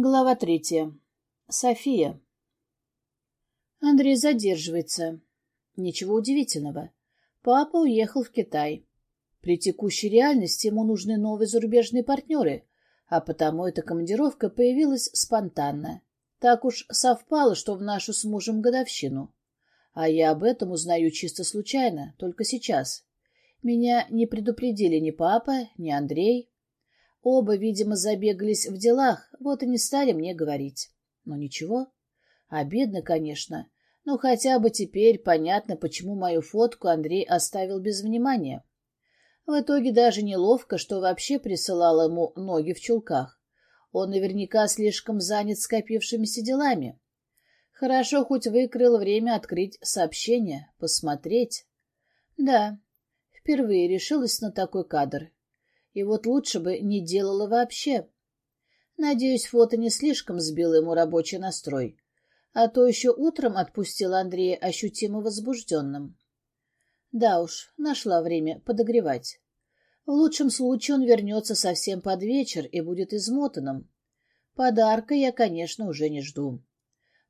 Глава третья. София. Андрей задерживается. Ничего удивительного. Папа уехал в Китай. При текущей реальности ему нужны новые зарубежные партнеры, а потому эта командировка появилась спонтанно. Так уж совпало, что в нашу с мужем годовщину. А я об этом узнаю чисто случайно, только сейчас. Меня не предупредили ни папа, ни Андрей. Оба, видимо, забегались в делах, вот и не стали мне говорить. Но ничего. Обидно, конечно, но хотя бы теперь понятно, почему мою фотку Андрей оставил без внимания. В итоге даже неловко, что вообще присылал ему ноги в чулках. Он наверняка слишком занят скопившимися делами. Хорошо хоть выкрыл время открыть сообщение, посмотреть. Да, впервые решилась на такой кадр. И вот лучше бы не делала вообще. Надеюсь, фото не слишком сбило ему рабочий настрой. А то еще утром отпустила Андрея ощутимо возбужденным. Да уж, нашла время подогревать. В лучшем случае он вернется совсем под вечер и будет измотанным. Подарка я, конечно, уже не жду.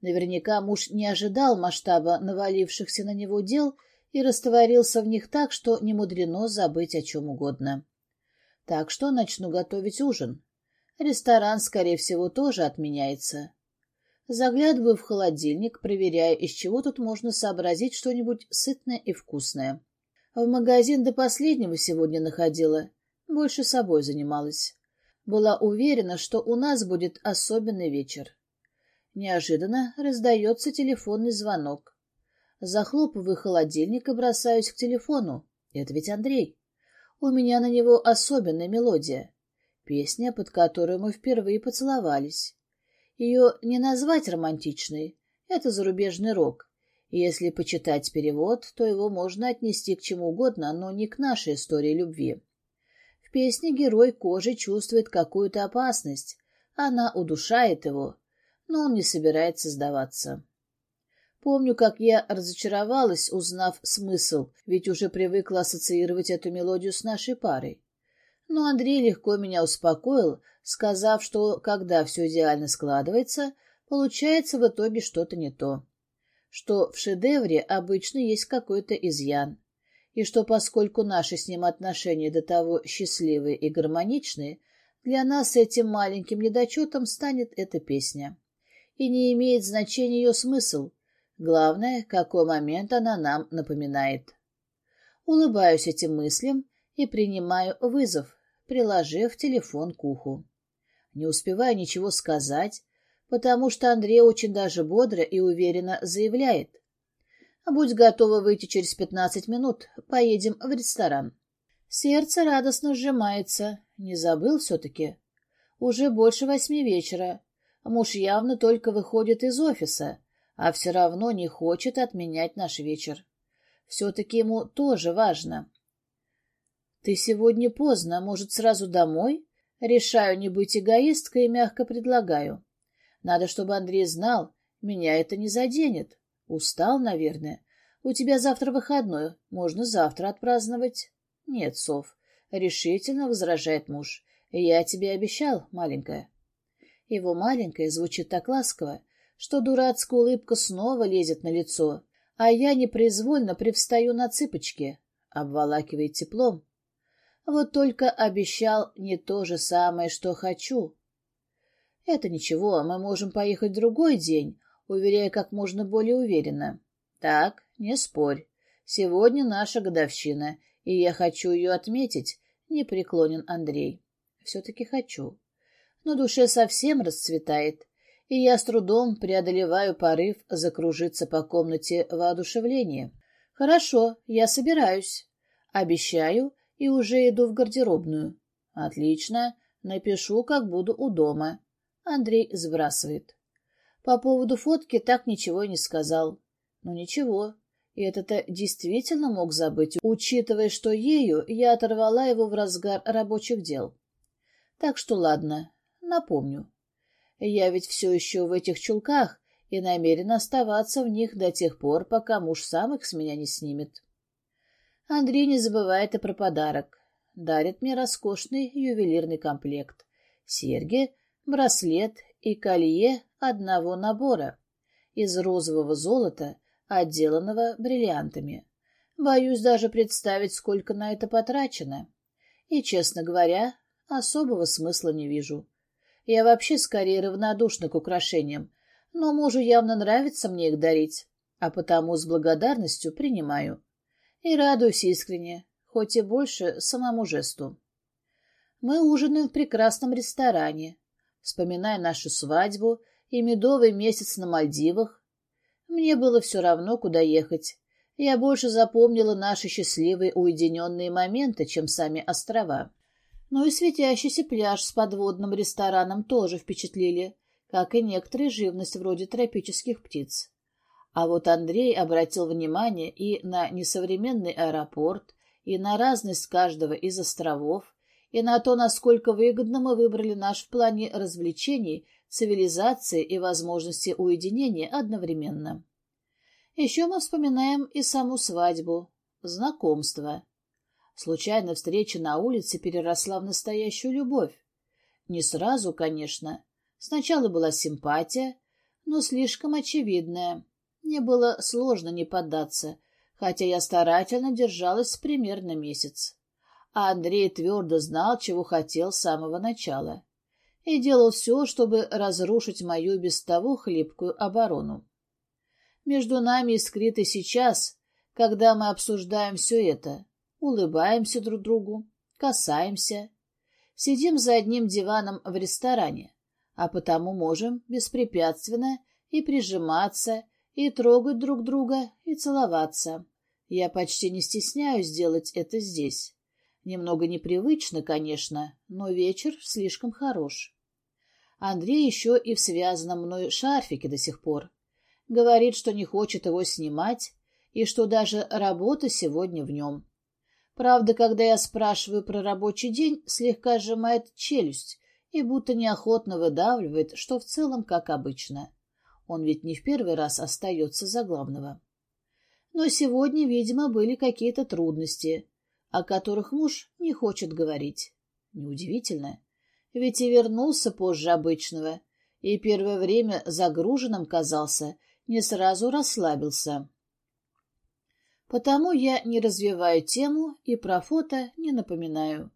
Наверняка муж не ожидал масштаба навалившихся на него дел и растворился в них так, что не мудрено забыть о чем угодно. Так что начну готовить ужин. Ресторан, скорее всего, тоже отменяется. Заглядываю в холодильник, проверяя, из чего тут можно сообразить что-нибудь сытное и вкусное. В магазин до последнего сегодня находила, больше собой занималась. Была уверена, что у нас будет особенный вечер. Неожиданно раздается телефонный звонок. Захлопываю холодильник и бросаюсь к телефону. Это ведь Андрей. У меня на него особенная мелодия. Песня, под которую мы впервые поцеловались. Ее не назвать романтичной. Это зарубежный рок. Если почитать перевод, то его можно отнести к чему угодно, но не к нашей истории любви. В песне герой кожи чувствует какую-то опасность. Она удушает его, но он не собирается сдаваться. Помню, как я разочаровалась, узнав смысл, ведь уже привыкла ассоциировать эту мелодию с нашей парой. Но Андрей легко меня успокоил, сказав, что когда все идеально складывается, получается в итоге что-то не то. Что в шедевре обычно есть какой-то изъян. И что поскольку наши с ним отношения до того счастливые и гармоничные, для нас этим маленьким недочетом станет эта песня. И не имеет значения ее смысл, Главное, какой момент она нам напоминает. Улыбаюсь этим мыслям и принимаю вызов, приложив телефон к уху. Не успеваю ничего сказать, потому что Андрей очень даже бодро и уверенно заявляет. «Будь готова выйти через пятнадцать минут, поедем в ресторан». Сердце радостно сжимается. Не забыл все-таки. Уже больше восьми вечера. Муж явно только выходит из офиса а все равно не хочет отменять наш вечер. Все-таки ему тоже важно. «Ты сегодня поздно, может, сразу домой?» Решаю не быть эгоисткой и мягко предлагаю. Надо, чтобы Андрей знал, меня это не заденет. Устал, наверное. У тебя завтра выходной, можно завтра отпраздновать. Нет, Сов, решительно возражает муж. Я тебе обещал, маленькая. Его маленькая звучит так ласково, что дурацкая улыбка снова лезет на лицо, а я непроизвольно привстаю на цыпочки, обволакивает теплом. Вот только обещал не то же самое, что хочу. Это ничего, мы можем поехать другой день, уверяя как можно более уверенно. Так, не спорь. Сегодня наша годовщина, и я хочу ее отметить, не преклонен Андрей. Все-таки хочу. Но душе совсем расцветает, и я с трудом преодолеваю порыв закружиться по комнате воодушевления. Хорошо, я собираюсь. Обещаю и уже иду в гардеробную. Отлично, напишу, как буду у дома. Андрей сбрасывает. По поводу фотки так ничего не сказал. Ну ничего, и это-то действительно мог забыть, учитывая, что ею я оторвала его в разгар рабочих дел. Так что ладно, напомню. Я ведь все еще в этих чулках и намерен оставаться в них до тех пор, пока муж сам их с меня не снимет. Андрей не забывает и про подарок. Дарит мне роскошный ювелирный комплект. Серьги, браслет и колье одного набора из розового золота, отделанного бриллиантами. Боюсь даже представить, сколько на это потрачено. И, честно говоря, особого смысла не вижу. Я вообще скорее равнодушна к украшениям, но мужу явно нравится мне их дарить, а потому с благодарностью принимаю. И радуюсь искренне, хоть и больше самому жесту. Мы ужинаем в прекрасном ресторане, вспоминая нашу свадьбу и медовый месяц на Мальдивах. Мне было все равно, куда ехать. Я больше запомнила наши счастливые уединенные моменты, чем сами острова. Но и светящийся пляж с подводным рестораном тоже впечатлили, как и некоторые живность вроде тропических птиц. А вот Андрей обратил внимание и на несовременный аэропорт, и на разность каждого из островов, и на то, насколько выгодно мы выбрали наш в плане развлечений, цивилизации и возможности уединения одновременно. Еще мы вспоминаем и саму свадьбу, знакомство. Случайная встреча на улице переросла в настоящую любовь. Не сразу, конечно. Сначала была симпатия, но слишком очевидная. Мне было сложно не поддаться, хотя я старательно держалась примерно месяц а Андрей твердо знал, чего хотел с самого начала, и делал все, чтобы разрушить мою без того хлипкую оборону. Между нами искрит и сейчас, когда мы обсуждаем все это, улыбаемся друг другу, касаемся, сидим за одним диваном в ресторане, а потому можем беспрепятственно и прижиматься, и трогать друг друга, и целоваться. Я почти не стесняюсь делать это здесь. Немного непривычно, конечно, но вечер слишком хорош. Андрей еще и в связанном мной шарфике до сих пор. Говорит, что не хочет его снимать, и что даже работа сегодня в нем. Правда, когда я спрашиваю про рабочий день, слегка сжимает челюсть и будто неохотно выдавливает, что в целом как обычно. Он ведь не в первый раз остается за главного. Но сегодня, видимо, были какие-то трудности, о которых муж не хочет говорить. Неудивительно, ведь и вернулся позже обычного, и первое время загруженным казался, не сразу расслабился. Потому я не развиваю тему и про фото не напоминаю.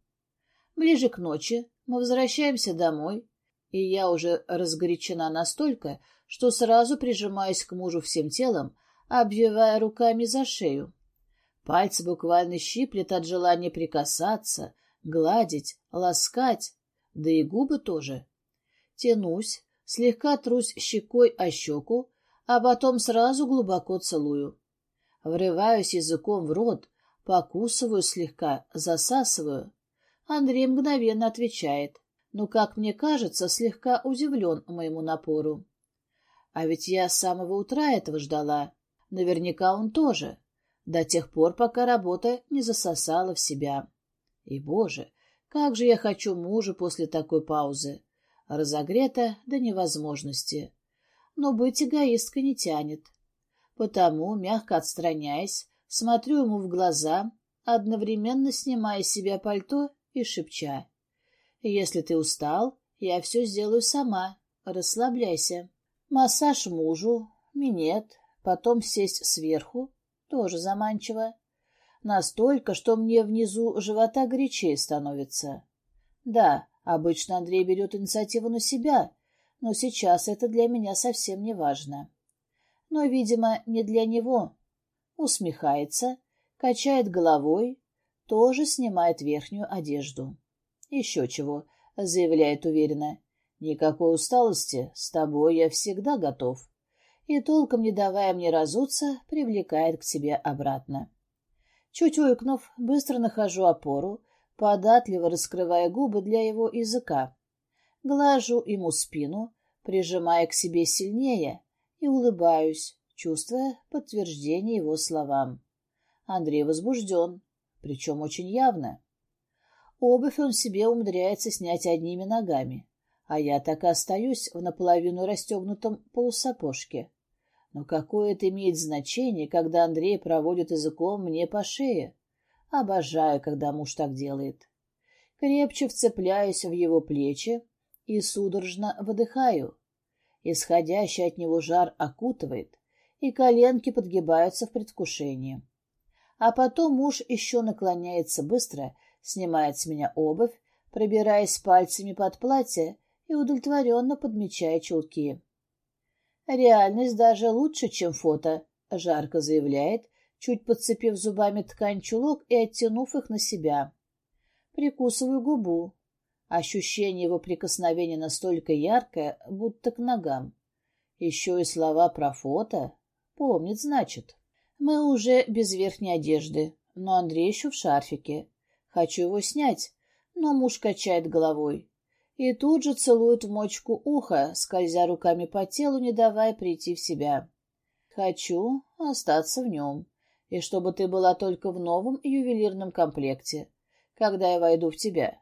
Ближе к ночи мы возвращаемся домой, и я уже разгорячена настолько, что сразу прижимаюсь к мужу всем телом, обвивая руками за шею. Пальцы буквально щиплет от желания прикасаться, гладить, ласкать, да и губы тоже. Тянусь, слегка трусь щекой о щеку, а потом сразу глубоко целую. Врываюсь языком в рот, покусываю слегка, засасываю. Андрей мгновенно отвечает, но, как мне кажется, слегка удивлен моему напору. А ведь я с самого утра этого ждала. Наверняка он тоже до тех пор, пока работа не засосала в себя. И, боже, как же я хочу мужа после такой паузы. Разогрета до невозможности. Но быть эгоисткой не тянет. Потому, мягко отстраняясь, смотрю ему в глаза, одновременно снимая с себя пальто и шепча. «Если ты устал, я все сделаю сама. Расслабляйся. Массаж мужу, минет, потом сесть сверху, тоже заманчиво. Настолько, что мне внизу живота горячее становится. Да, обычно Андрей берет инициативу на себя, но сейчас это для меня совсем не важно. Но, видимо, не для него. Усмехается, качает головой, тоже снимает верхнюю одежду. Еще чего, заявляет уверенно. Никакой усталости, с тобой я всегда готов и, толком не давая мне разуться, привлекает к себе обратно. Чуть уйкнув, быстро нахожу опору, податливо раскрывая губы для его языка. Глажу ему спину, прижимая к себе сильнее, и улыбаюсь, чувствуя подтверждение его словам. Андрей возбужден, причем очень явно. Обувь он себе умудряется снять одними ногами, а я так и остаюсь в наполовину расстегнутом полусапожке. Но какое это имеет значение, когда Андрей проводит языком мне по шее? Обожаю, когда муж так делает. Крепче вцепляюсь в его плечи, и судорожно выдыхаю. Исходящий от него жар окутывает, и коленки подгибаются в предвкушении. А потом муж еще наклоняется быстро, снимает с меня обувь, пробираясь пальцами под платье и удовлетворенно подмечая чулки. «Реальность даже лучше, чем фото», — жарко заявляет, чуть подцепив зубами ткань чулок и оттянув их на себя. Прикусываю губу. Ощущение его прикосновения настолько яркое, будто к ногам. Еще и слова про фото. Помнит, значит. Мы уже без верхней одежды, но Андрей еще в шарфике. Хочу его снять, но муж качает головой. И тут же целует в мочку уха, скользя руками по телу, не давая прийти в себя. Хочу остаться в нем, и чтобы ты была только в новом ювелирном комплекте, когда я войду в тебя, —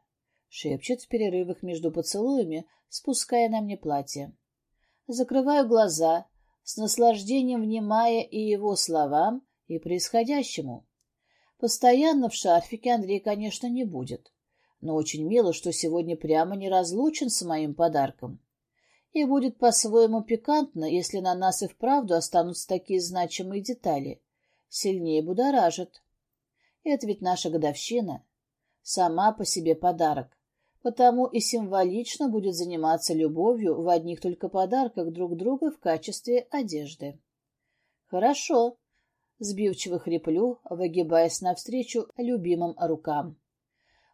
шепчет в перерывах между поцелуями, спуская на мне платье. Закрываю глаза, с наслаждением внимая и его словам, и происходящему. Постоянно в шарфике Андрей, конечно, не будет, но очень мило, что сегодня прямо не разлучен с моим подарком. И будет по-своему пикантно, если на нас и вправду останутся такие значимые детали. Сильнее будоражит. Это ведь наша годовщина. Сама по себе подарок потому и символично будет заниматься любовью в одних только подарках друг друга в качестве одежды. «Хорошо», — сбивчиво хриплю, выгибаясь навстречу любимым рукам.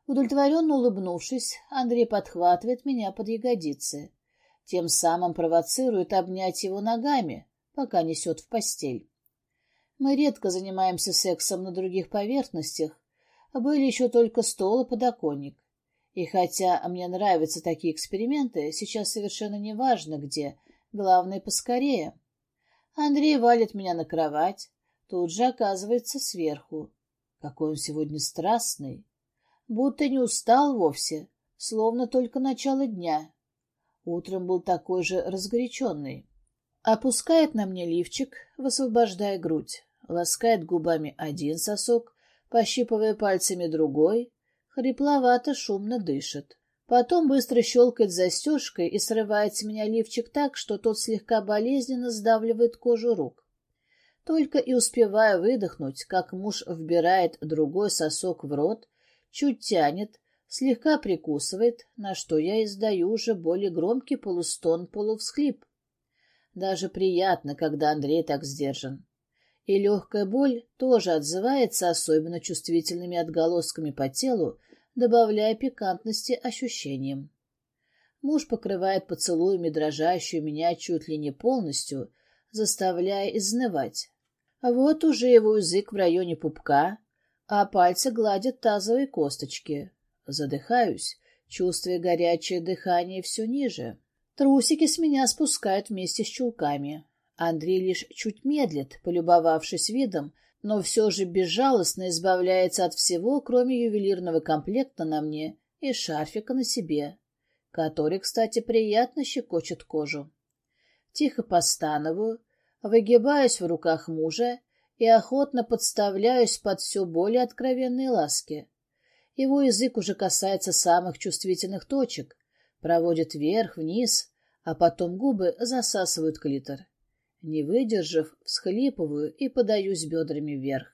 Удовлетворенно улыбнувшись, Андрей подхватывает меня под ягодицы, тем самым провоцирует обнять его ногами, пока несет в постель. Мы редко занимаемся сексом на других поверхностях, были еще только стол и подоконник. И хотя мне нравятся такие эксперименты, сейчас совершенно не важно где, главное поскорее. Андрей валит меня на кровать, тут же оказывается сверху. Какой он сегодня страстный. Будто не устал вовсе, словно только начало дня. Утром был такой же разгоряченный. Опускает на мне лифчик, высвобождая грудь, ласкает губами один сосок, пощипывая пальцами другой, Хрипловато, шумно дышит. Потом быстро щелкает застежкой и срывает с меня лифчик так, что тот слегка болезненно сдавливает кожу рук. Только и успеваю выдохнуть, как муж вбирает другой сосок в рот, чуть тянет, слегка прикусывает, на что я издаю уже более громкий полустон-полувсхлип. Даже приятно, когда Андрей так сдержан. И легкая боль тоже отзывается особенно чувствительными отголосками по телу, добавляя пикантности ощущениям. Муж покрывает поцелуями дрожащую меня чуть ли не полностью, заставляя изнывать. Вот уже его язык в районе пупка, а пальцы гладят тазовые косточки. Задыхаюсь, чувствуя горячее дыхание все ниже. Трусики с меня спускают вместе с чулками. Андрей лишь чуть медлит, полюбовавшись видом, но все же безжалостно избавляется от всего, кроме ювелирного комплекта на мне и шарфика на себе, который, кстати, приятно щекочет кожу. Тихо постановую, выгибаюсь в руках мужа и охотно подставляюсь под все более откровенные ласки. Его язык уже касается самых чувствительных точек, проводит вверх-вниз, а потом губы засасывают клитор. Не выдержав, всхлипываю и подаюсь бедрами вверх.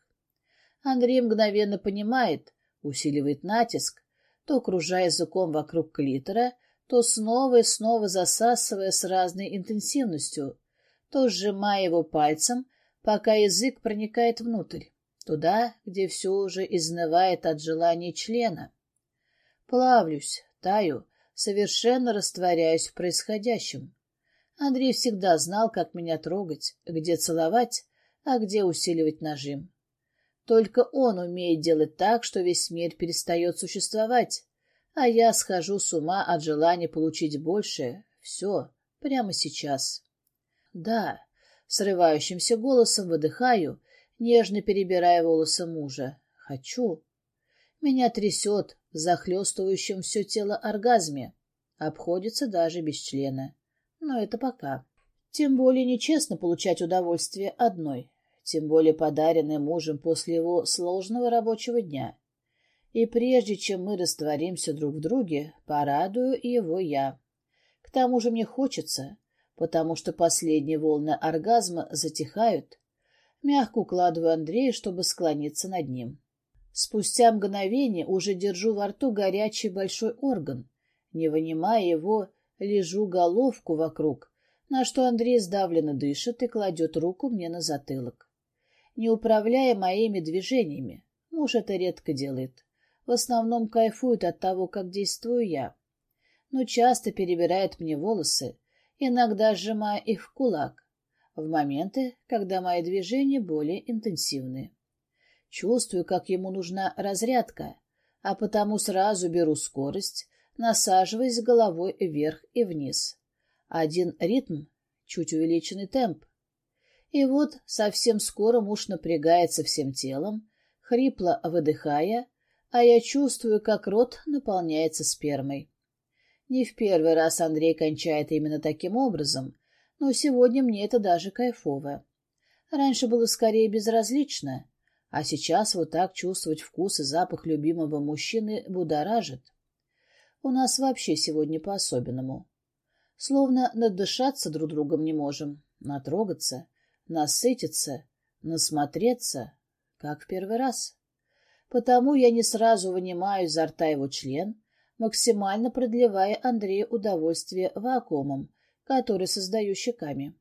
Андрей мгновенно понимает, усиливает натиск, то кружая языком вокруг клитора, то снова и снова засасывая с разной интенсивностью, то сжимая его пальцем, пока язык проникает внутрь, туда, где все уже изнывает от желания члена. Плавлюсь, таю, совершенно растворяюсь в происходящем. Андрей всегда знал, как меня трогать, где целовать, а где усиливать нажим. Только он умеет делать так, что весь мир перестает существовать, а я схожу с ума от желания получить большее. Все, прямо сейчас. Да, срывающимся голосом выдыхаю, нежно перебирая волосы мужа. Хочу. Меня трясет в захлестывающем все тело оргазме. Обходится даже без члена. Но это пока. Тем более нечестно получать удовольствие одной, тем более подаренное мужем после его сложного рабочего дня. И прежде чем мы растворимся друг в друге, порадую его я. К тому же мне хочется, потому что последние волны оргазма затихают. Мягко укладываю Андрея, чтобы склониться над ним. Спустя мгновение уже держу во рту горячий большой орган. Не вынимая его, лежу головку вокруг, на что Андрей сдавленно дышит и кладет руку мне на затылок. Не управляя моими движениями, муж это редко делает. В основном кайфует от того, как действую я. Но часто перебирает мне волосы, иногда сжимая их в кулак, в моменты, когда мои движения более интенсивны. Чувствую, как ему нужна разрядка, а потому сразу беру скорость, насаживаясь головой вверх и вниз. Один ритм, чуть увеличенный темп. И вот совсем скоро муж напрягается всем телом, хрипло выдыхая, а я чувствую, как рот наполняется спермой. Не в первый раз Андрей кончает именно таким образом, но сегодня мне это даже кайфово. Раньше было скорее безразлично, а сейчас вот так чувствовать вкус и запах любимого мужчины будоражит. У нас вообще сегодня по-особенному. Словно надышаться друг другом не можем, натрогаться, насытиться, насмотреться, как в первый раз. Потому я не сразу вынимаю изо рта его член, максимально продлевая Андрею удовольствие вакуумом, который создаю щеками.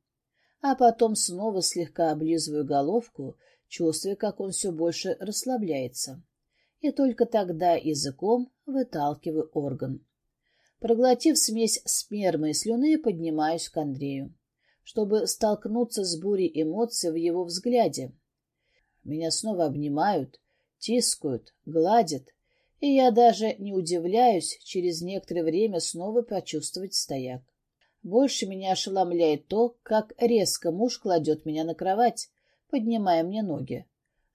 А потом снова слегка облизываю головку, чувствуя, как он все больше расслабляется. И только тогда языком выталкиваю орган. Проглотив смесь спермы и слюны, поднимаюсь к Андрею, чтобы столкнуться с бурей эмоций в его взгляде. Меня снова обнимают, тискают, гладят, и я даже не удивляюсь через некоторое время снова почувствовать стояк. Больше меня ошеломляет то, как резко муж кладет меня на кровать, поднимая мне ноги,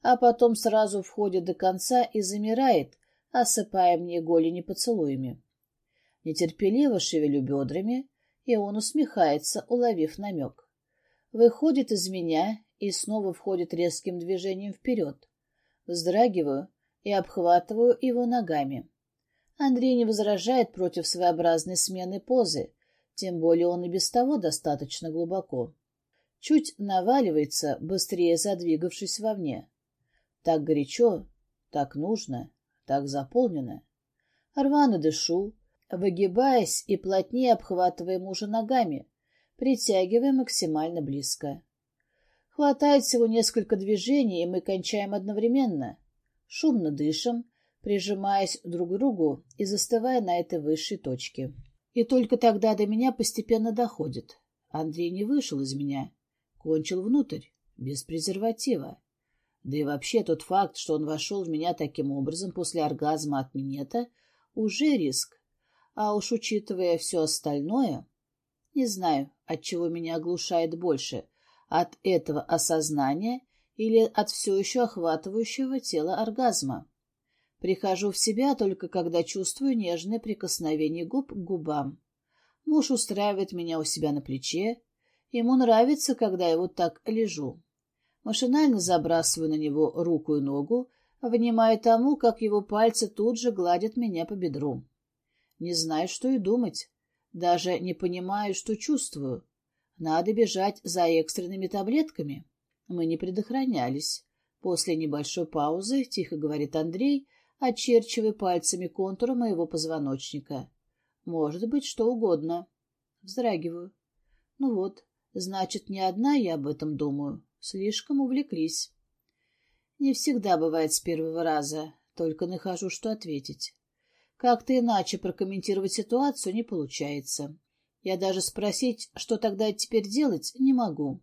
а потом сразу входит до конца и замирает, осыпая мне голени поцелуями. Нетерпеливо шевелю бедрами, и он усмехается, уловив намек. Выходит из меня и снова входит резким движением вперед. Вздрагиваю и обхватываю его ногами. Андрей не возражает против своеобразной смены позы, тем более он и без того достаточно глубоко. Чуть наваливается, быстрее задвигавшись вовне. Так горячо, так нужно, так заполнено. Рвано дышу, выгибаясь и плотнее обхватывая мужа ногами, притягивая максимально близко. Хватает всего несколько движений, и мы кончаем одновременно. Шумно дышим, прижимаясь друг к другу и застывая на этой высшей точке. И только тогда до меня постепенно доходит. Андрей не вышел из меня, кончил внутрь, без презерватива. Да и вообще тот факт, что он вошел в меня таким образом после оргазма от минета, уже риск. А уж учитывая все остальное, не знаю, от чего меня оглушает больше, от этого осознания или от все еще охватывающего тела оргазма. Прихожу в себя только когда чувствую нежное прикосновение губ к губам. Муж устраивает меня у себя на плече. Ему нравится, когда я вот так лежу. Машинально забрасываю на него руку и ногу, внимая тому, как его пальцы тут же гладят меня по бедру. Не знаю, что и думать. Даже не понимаю, что чувствую. Надо бежать за экстренными таблетками. Мы не предохранялись. После небольшой паузы, тихо говорит Андрей, очерчивая пальцами контур моего позвоночника. Может быть, что угодно. Вздрагиваю. Ну вот, значит, не одна я об этом думаю. Слишком увлеклись. Не всегда бывает с первого раза, только нахожу, что ответить. Как-то иначе прокомментировать ситуацию не получается. Я даже спросить, что тогда теперь делать, не могу.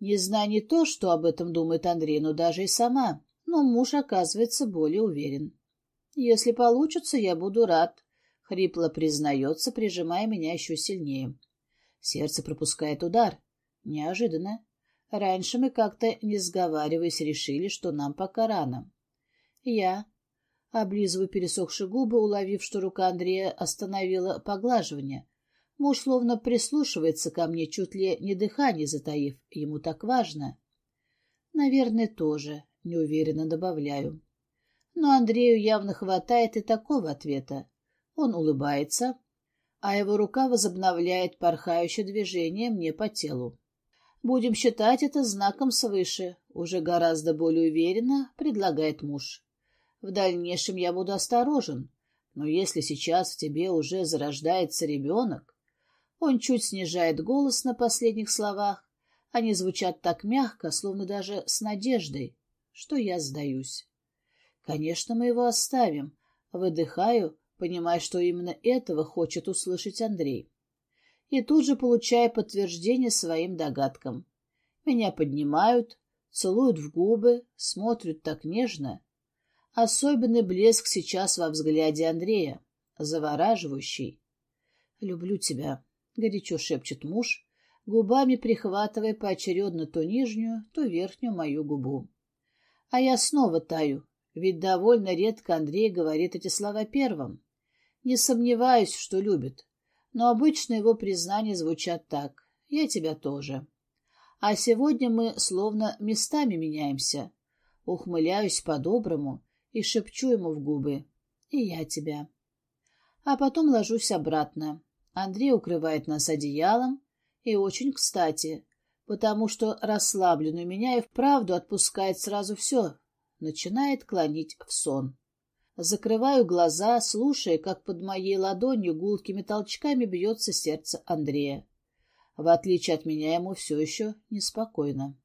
Не знаю не то, что об этом думает Андрей, но даже и сама. Но муж, оказывается, более уверен. Если получится, я буду рад. Хрипло признается, прижимая меня еще сильнее. Сердце пропускает удар. Неожиданно. Раньше мы как-то, не сговариваясь, решили, что нам пока рано. Я облизываю пересохшие губы, уловив, что рука Андрея остановила поглаживание. Муж словно прислушивается ко мне, чуть ли не дыхание затаив. Ему так важно. Наверное, тоже, неуверенно добавляю. Но Андрею явно хватает и такого ответа. Он улыбается, а его рука возобновляет порхающее движение мне по телу. Будем считать это знаком свыше, уже гораздо более уверенно предлагает муж. В дальнейшем я буду осторожен, но если сейчас в тебе уже зарождается ребенок... Он чуть снижает голос на последних словах. Они звучат так мягко, словно даже с надеждой, что я сдаюсь. Конечно, мы его оставим. Выдыхаю, понимая, что именно этого хочет услышать Андрей. И тут же получаю подтверждение своим догадкам. Меня поднимают, целуют в губы, смотрят так нежно. Особенный блеск сейчас во взгляде Андрея, завораживающий. «Люблю тебя», — горячо шепчет муж, губами прихватывая поочередно то нижнюю, то верхнюю мою губу. А я снова таю, ведь довольно редко Андрей говорит эти слова первым. Не сомневаюсь, что любит, но обычно его признания звучат так «я тебя тоже». А сегодня мы словно местами меняемся. Ухмыляюсь по-доброму и шепчу ему в губы «и я тебя». А потом ложусь обратно, Андрей укрывает нас одеялом, и очень кстати, потому что расслабленную меня и вправду отпускает сразу все, начинает клонить в сон. Закрываю глаза, слушая, как под моей ладонью гулкими толчками бьется сердце Андрея. В отличие от меня ему все еще неспокойно.